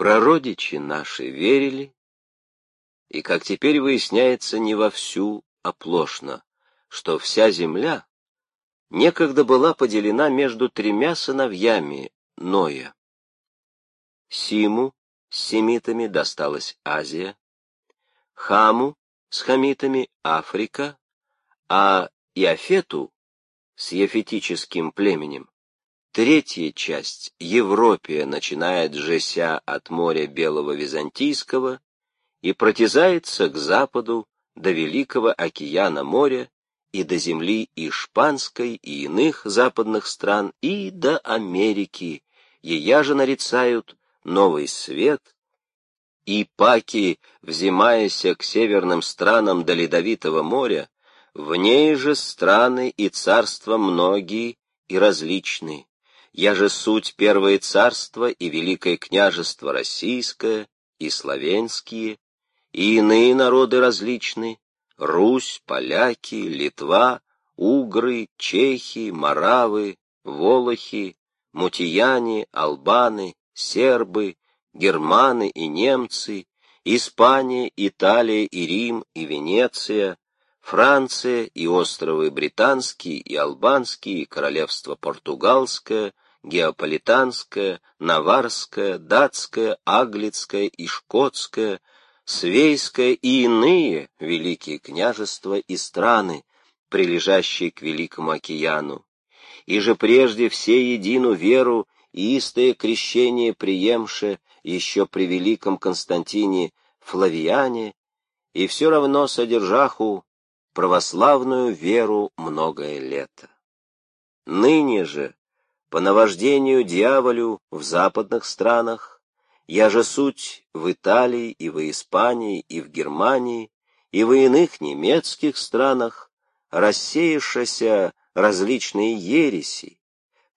Прародичи наши верили, и, как теперь выясняется, не вовсю оплошно, что вся земля некогда была поделена между тремя сыновьями Ноя. Симу с семитами досталась Азия, Хаму с хамитами Африка, а Иофету с ефетическим племенем Третья часть, Европия, начинает жеся от моря Белого Византийского и протязается к западу до Великого океана моря и до земли Ишпанской и иных западных стран и до Америки, ея же нарицают новый свет, и паки, взимаяся к северным странам до Ледовитого моря, в ней же страны и царства многие и различные я же суть первое царство и великое княжество российское, и славянские, и иные народы различные, Русь, поляки, Литва, угры, чехи, моравы, волохи, мутияне, албаны, сербы, германы и немцы, Испания, Италия и Рим и Венеция, Франция и островы Британские и Албанские, Королевство Португалское, Геополитанское, Наварское, Датское, Аглицкое и Шкотское, Свейское и иные великие княжества и страны, прилежащие к Великому океану, и же прежде все едину веру и истое крещение приемше еще при великом Константине Флавиане, и все равно содержаху православную веру многое лето. Ныне же, по наваждению дьяволю в западных странах, я же суть в Италии и в Испании и в Германии и в иных немецких странах, рассеявшися различные ереси,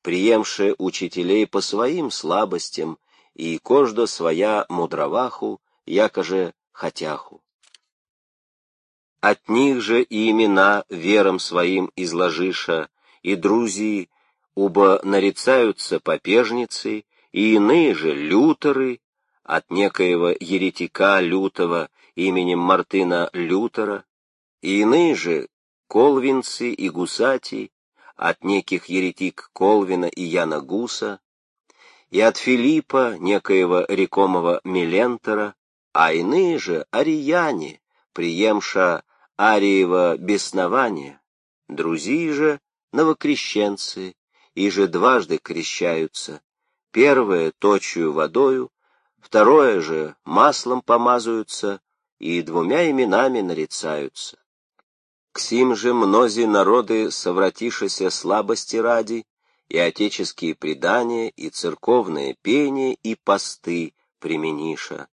приемшие учителей по своим слабостям и кожда своя мудроваху, якоже хотяху. От них же и имена верам своим изложиша, и друзья, уба нарицаются попежницы, и иные же лютеры, от некоего еретика лютого именем Мартына Лютера, и иные же колвинцы и гусати, от неких еретик Колвина и Яна Гуса, и от Филиппа, некоего рекомого Мелентера, а иные же арияне, приемша Ариева беснования, друзья же новокрещенцы, и же дважды крещаются, первое точью водою, второе же маслом помазываются и двумя именами нарицаются. К сим же мнози народы, совратишися слабости ради, и отеческие предания, и церковное пение, и посты примениша.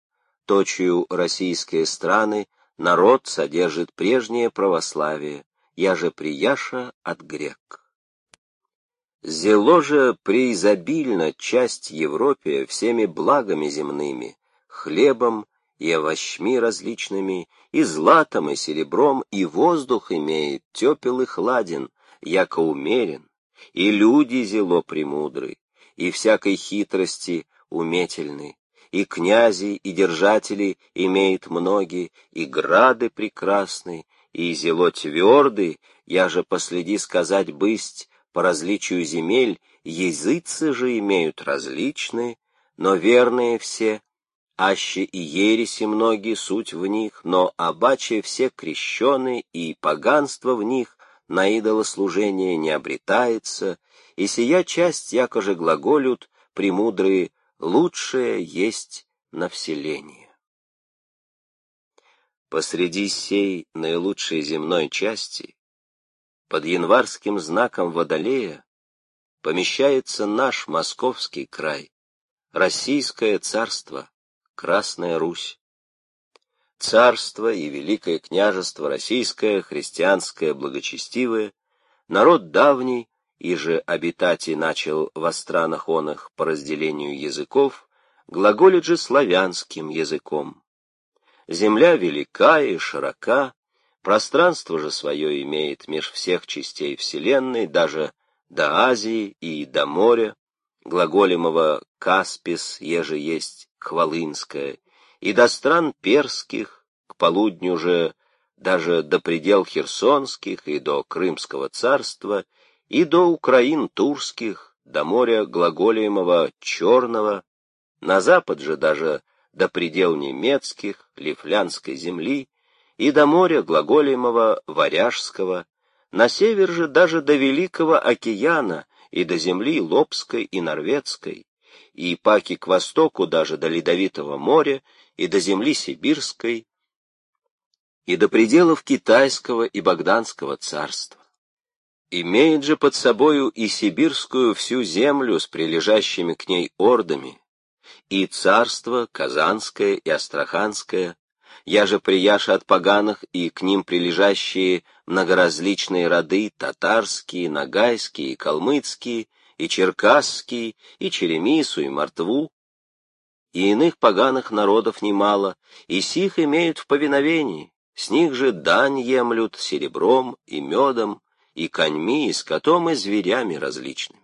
Точью российские страны народ содержит прежнее православие, я же прияша от грек. Зело же преизобильно часть Европе всеми благами земными, хлебом и овощами различными, и златом, и серебром, и воздух имеет тепел и хладен, яко умерен, и люди зело премудры, и всякой хитрости уметельны, и князи, и держатели имеют многие, и грады прекрасны, и зело твердый, я же последи сказать бысть, по различию земель, языцы же имеют различные, но верные все, аще и ереси многие суть в них, но обаче все крещены, и поганство в них на идолослужение не обретается, и сия часть якоже глаголют премудрые лучшее есть на вселение. Посреди сей наилучшей земной части, под январским знаком Водолея, помещается наш московский край, Российское царство, Красная Русь. Царство и Великое княжество Российское, христианское, благочестивое, народ давний, и же обитати начал во странах онах по разделению языков, глаголит же славянским языком. Земля велика и широка, пространство же свое имеет меж всех частей Вселенной, даже до Азии и до моря, глаголемого «Каспис» еже есть, Хвалынская, и до стран перских, к полудню же даже до предел Херсонских и до Крымского царства, и до Украин Турских, до моря глаголемого Черного, на запад же даже до предел немецких, Лифлянской земли, и до моря глаголемого Варяжского, на север же даже до Великого океана и до земли Лобской и Норвежской, и паки к востоку даже до Ледовитого моря и до земли Сибирской, и до пределов Китайского и Богданского царства. Имеет же под собою и сибирскую всю землю с прилежащими к ней ордами, и царство Казанское и Астраханское, я же прияша от поганых и к ним прилежащие многоразличные роды татарские, нагайские, калмыцкие, и черкасские, и черемису, и мартву, и иных поганых народов немало, и сих имеют в повиновении, с них же дань емлют серебром и медом, и коньми, и скотом, и зверями различными.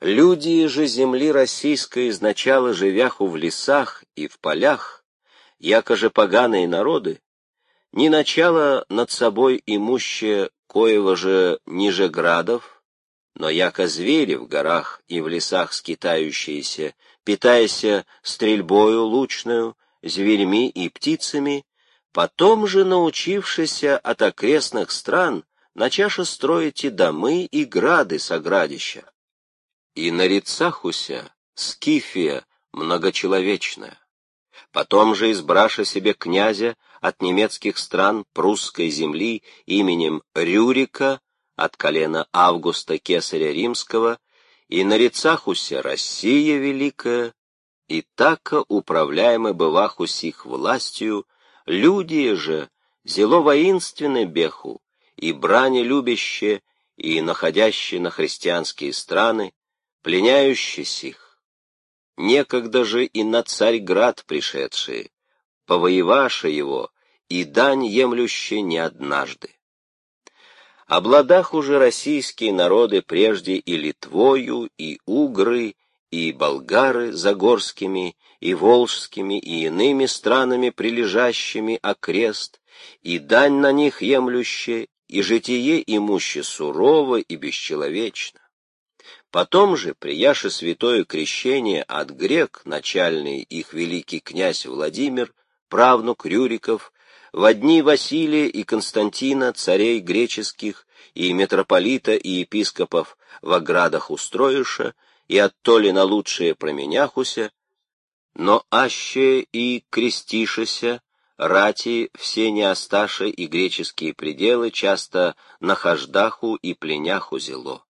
Люди же земли российской изначало живяху в лесах и в полях, яко же поганые народы, ни начало над собой имущее коего же ниже градов, но яко звери в горах и в лесах скитающиеся, питаяся стрельбою лучную, зверьми и птицами, потом же научившися от окрестных стран, начаша строить и домы, и грады соградища. И на рецахуся скифия многочеловечная. Потом же избраша себе князя от немецких стран прусской земли именем Рюрика от колена Августа Кесаря Римского, и на рецахуся Россия Великая, и така управляемы бываху сих властью, люди же, зело воинственны беху, и брани любящие, и находящие на христианские страны, пленяющие сих. Некогда же и на Царьград пришедшие, повоеваша его, и дань емлющие не однажды. Обладах уже российские народы прежде и Литвою, и Угры, и болгары загорскими, и волжскими, и иными странами прилежащими окрест, и дань на них емлюще, и житие имуще сурово и бесчеловечно. Потом же, прияше святое крещение от грек, начальный их великий князь Владимир, правнук Рюриков, в дни Василия и Константина, царей греческих, и митрополита и епископов в оградах устроиша, и оттоли на лучшие променяхуся, но аще и крестишеся, рати все неосташи и греческие пределы часто на хождаху и пленяху зело.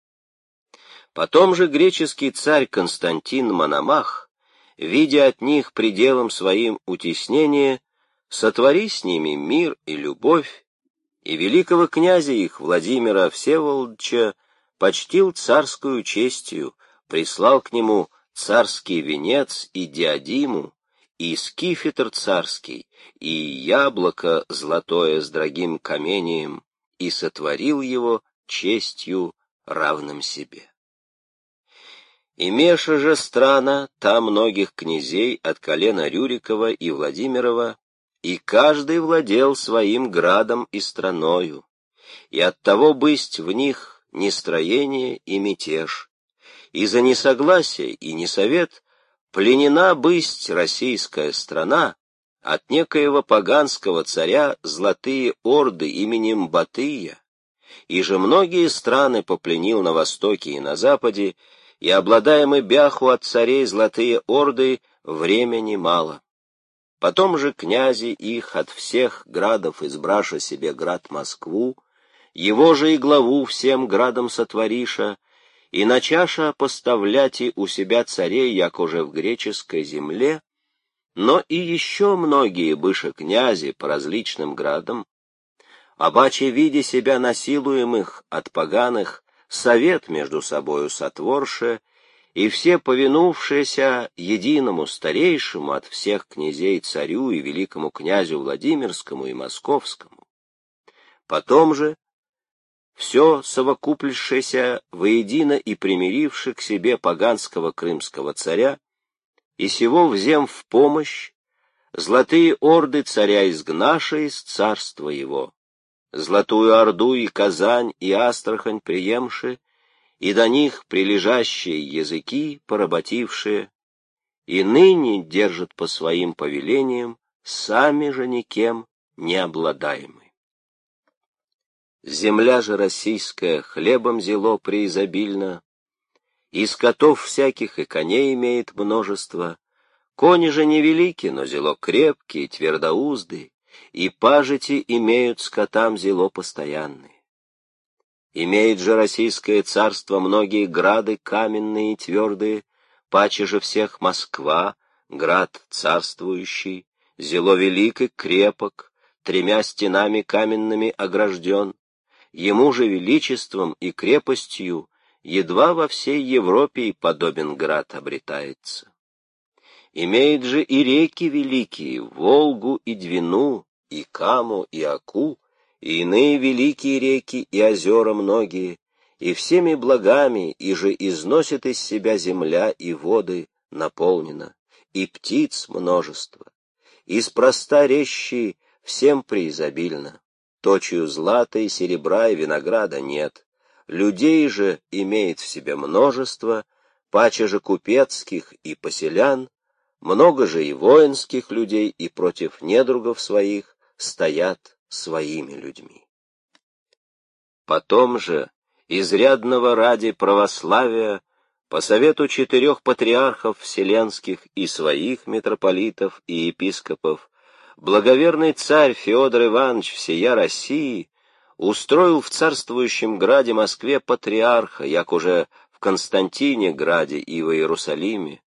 Потом же греческий царь Константин Мономах, видя от них пределом своим утеснение, сотвори с ними мир и любовь, и великого князя их Владимира Всеволодча почтил царскую честью, прислал к нему царский венец и диадиму, и скифетр царский, и яблоко золотое с дорогим камением, и сотворил его честью равным себе. Имеша же страна та многих князей от колена Рюрикова и Владимирова, и каждый владел своим градом и страною, и оттого бысть в них нестроение и мятеж, и за несогласие и несовет пленена бысть российская страна от некоего поганского царя золотые орды именем Батыя, и же многие страны попленил на востоке и на западе, и обладаемы бяху от царей золотые орды времени мало. Потом же князи их от всех градов избраша себе град Москву, его же и главу всем градам сотвориша, и начаша и у себя царей, як уже в греческой земле, но и еще многие быше князи по различным градам, обаче видя себя насилуемых от поганых, совет между собою сотворше, и все повинувшиеся единому старейшему от всех князей царю и великому князю Владимирскому и Московскому. Потом же все совокуплившееся воедино и примиривши к себе поганского крымского царя, и сего взем в помощь, золотые орды царя изгнаша из царства его, золотую орду и Казань и Астрахань приемши, и до них прилежащие языки поработившие, и ныне держат по своим повелениям, сами же никем не обладаемы. Земля же российская хлебом зело преизобильно, и скотов всяких и коней имеет множество, кони же невелики, но зело крепкие, твердоузды, и пажити имеют скотам зело постоянные. Имеет же российское царство многие грады каменные и твердые, паче же всех Москва, град царствующий, зело велик и крепок, тремя стенами каменными огражден, ему же величеством и крепостью едва во всей Европе и подобен град обретается. Имеет же и реки великие, Волгу и Двину, и Каму, и Аку, и иные великие реки и озера многие, и всеми благами, и же износит из себя земля и воды наполнена, и птиц множество, из проста рещи всем преизобильно, точию злата и серебра и винограда нет, людей же имеет в себе множество, паче же купецких и поселян, много же и воинских людей, и против недругов своих стоят своими людьми. Потом же, изрядного ради православия, по совету четырех патриархов вселенских и своих митрополитов и епископов, благоверный царь Феодор Иванович всея России устроил в царствующем граде Москве патриарха, як уже в Константине граде и в Иерусалиме,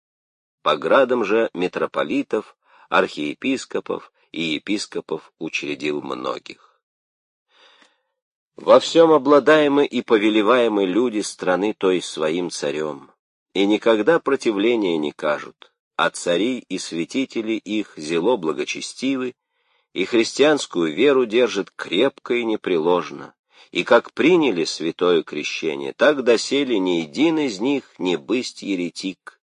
по градам же митрополитов, архиепископов и епископов учредил многих. Во всем обладаемы и повелеваемы люди страны той своим царем, и никогда противления не кажут, а цари и святители их зело благочестивы, и христианскую веру держат крепко и непреложно, и как приняли святое крещение, так доселе ни един из них не бысть еретик,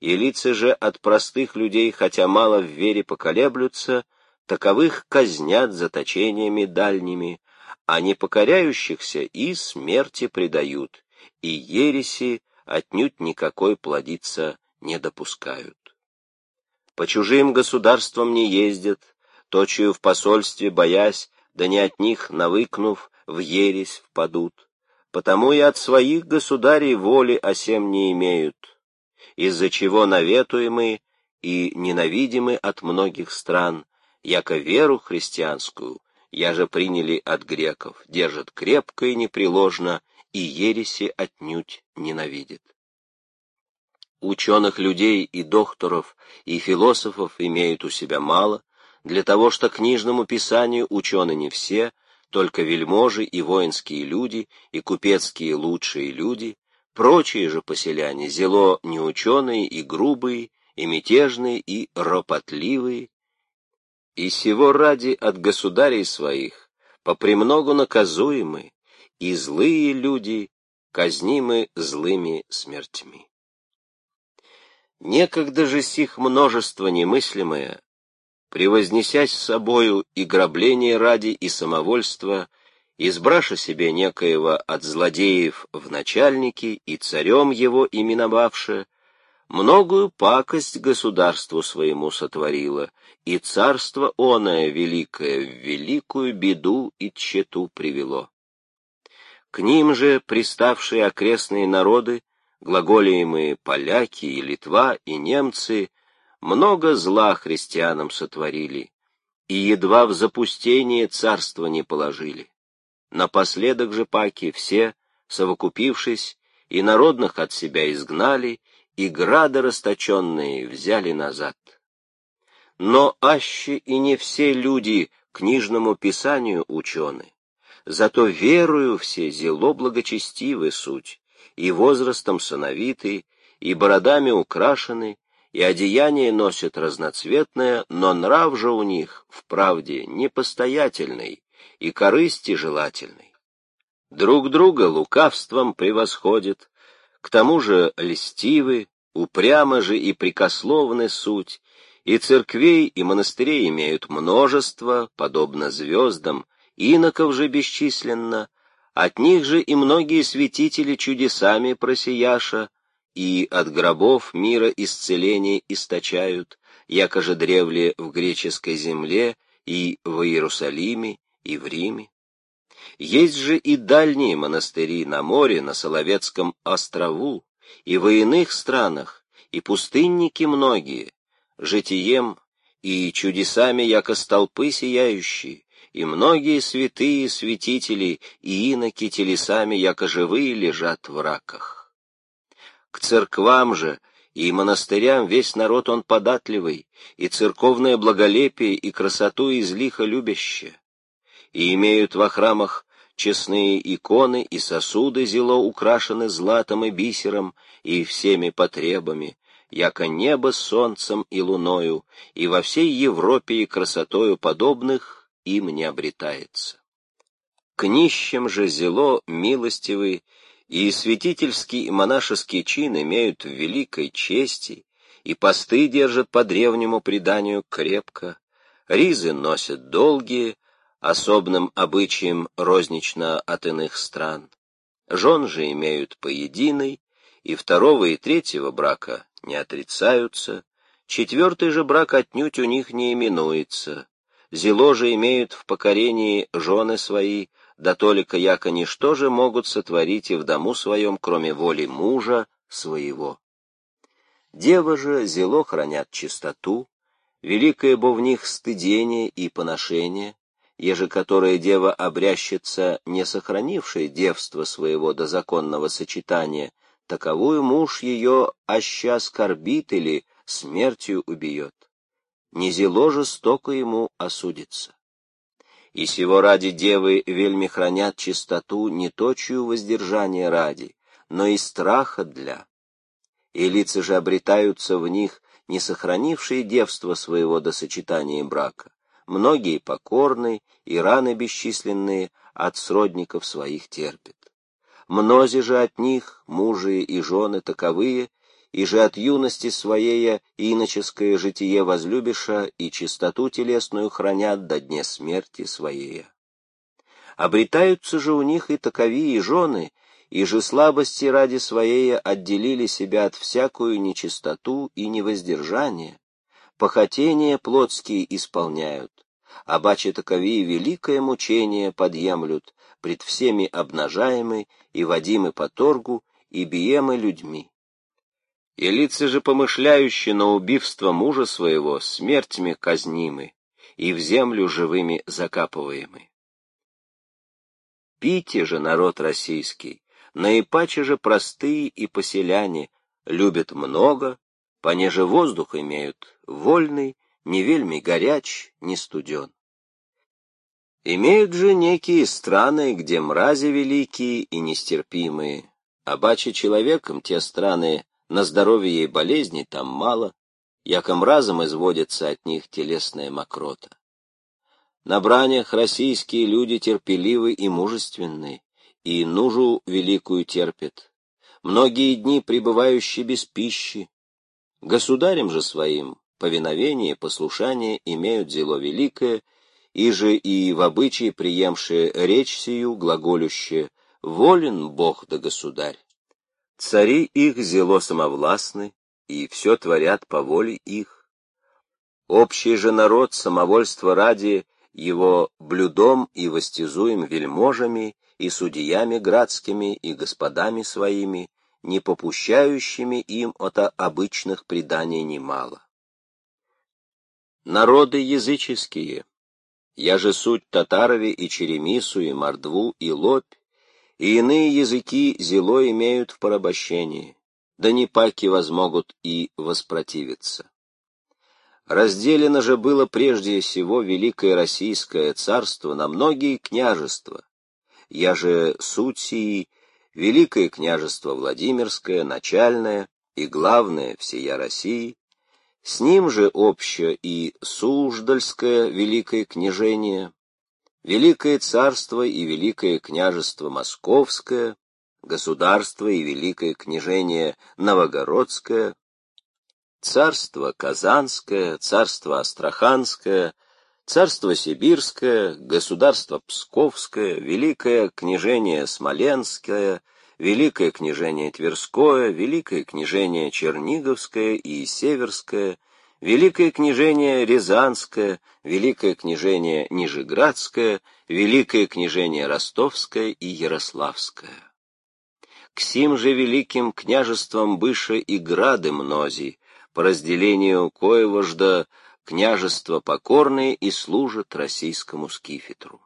и лица же от простых людей, хотя мало в вере поколеблются, таковых казнят заточениями дальними, а непокоряющихся и смерти предают, и ереси отнюдь никакой плодиться не допускают. По чужим государствам не ездят, точию в посольстве боясь, да не от них навыкнув, в ересь впадут, потому и от своих государей воли осем не имеют, из-за чего наветуемы и ненавидимы от многих стран, яко веру христианскую я же приняли от греков, держат крепко и непреложно, и ереси отнюдь ненавидит. Ученых людей и докторов, и философов имеют у себя мало, для того, что книжному писанию учены не все, только вельможи и воинские люди, и купецкие лучшие люди, прочие же поселяне, зело неученые и грубые, и мятежные, и ропотливые, и сего ради от государей своих попремногу наказуемы, и злые люди казнимы злыми смертьми. Некогда же сих множество немыслимое, превознесясь собою и грабление ради, и самовольство, избраша себе некоего от злодеев в начальники и царем его именовавше, многую пакость государству своему сотворила, и царство оное великое в великую беду и тщету привело. К ним же приставшие окрестные народы, глаголиемые поляки и Литва и немцы, много зла христианам сотворили, и едва в запустение царства не положили. Напоследок же паки все, совокупившись, и народных от себя изгнали, и грады расточенные взяли назад. Но аще и не все люди книжному писанию учены, зато верую все зело благочестивы суть, и возрастом сыновиты, и бородами украшены, и одеяние носят разноцветное, но нрав же у них, в правде, непостоятельный и корысти желательный. Друг друга лукавством превосходят, к тому же льстивы, упрямо же и прикословны суть, и церквей, и монастырей имеют множество, подобно звездам, иноков же бесчисленно, от них же и многие святители чудесами просияша, и от гробов мира исцеление источают, якоже древле в греческой земле, и в Иерусалиме, и в Риме. Есть же и дальние монастыри на море, на Соловецком острову, и в иных странах, и пустынники многие, житием и чудесами, яко столпы сияющие, и многие святые святители и иноки телесами, яко живые, лежат в раках. К церквам же и монастырям весь народ он податливый, и церковное благолепие и красоту излихо любящее, и имеют во храмах честные иконы и сосуды зело украшены златом и бисером и всеми потребами, яко небо солнцем и луною, и во всей Европе и красотою подобных им не обретается. К нищим же зело милостивый, и святительский и монашеский чин имеют великой чести, и посты держат по древнему преданию крепко, ризы носят долгие, особным обычаем рознично от иных стран. Жен же имеют по единой, и второго и третьего брака не отрицаются, четвертый же брак отнюдь у них не именуется. Зело же имеют в покорении жены свои, да только яко ничто же могут сотворить и в дому своем, кроме воли мужа своего. Дева же зело хранят чистоту, великое бо в них стыдение и поношение, еже которое дева обрящется, не сохранившее девство своего до законного сочетания, таковую муж ее оща скорбит или смертью убьет. Не зело жестоко ему осудится. И сего ради девы вельми хранят чистоту не точью воздержания ради, но и страха для. И лица же обретаются в них, не сохранившие девство своего до сочетания брака, многие покорные и раны бесчисленные от сродников своих терпят. Мнози же от них, мужи и жены таковые, и же от юности своей иноческое житие возлюбиша и чистоту телесную хранят до дне смерти своей. Обретаются же у них и таковые жены, и же слабости ради своей отделили себя от всякую нечистоту и невоздержание, похотения плотские исполняют, а бачи таковые великое мучение подъемлют, пред всеми обнажаемы и водимы по торгу, и биемы людьми. И лица же помышляющие на убивство мужа своего смертями казнимы, и в землю живыми закапываемы. Пите же народ российский, наипаче же простые и поселяне, любят много, понеже воздух имеют вольный, не вельми горяч, не студен. Имеют же некие страны, где мрази великие и нестерпимые, а бача человеком те страны на здоровье и болезни там мало, яком разом изводится от них телесная мокрота. На бранях российские люди терпеливы и мужественны, и нужу великую терпят, многие дни пребывающие без пищи. Государем же своим повиновение послушание имеют зело великое, и же и в обычае приемшие речь сию глаголюще «Волен Бог да государь». Цари их зело самовластны, и все творят по воле их. Общий же народ самовольства ради его блюдом и востязуем вельможами и судьями градскими и господами своими, не попущающими им от обычных преданий немало. Народы языческие, я же суть татарове и черемису, и мордву, и лобь, и иные языки зело имеют в порабощении, да не паки возмогут и воспротивиться. Разделено же было прежде всего Великое Российское царство на многие княжества. Я же суть сии, Великое княжество Владимирское, начальное и главное всея России, с ним же обще и Суздальское великое княжение, Великое царство и Великое княжество Московское, государство и Великое княжение Новогородское, царство Казанское, царство Астраханское, царство Сибирское, государство Псковское, великое княжение Смоленское, великое княжение Тверское, великое княжение Черниговское и Северское, великое княжение Рязанское, великое княжение Нижеградское, великое княжение Ростовское и Ярославское. К сим же великим княжествам быше и грады мнози, по разделению коего жда княжества покорные и служат российскому скифетру.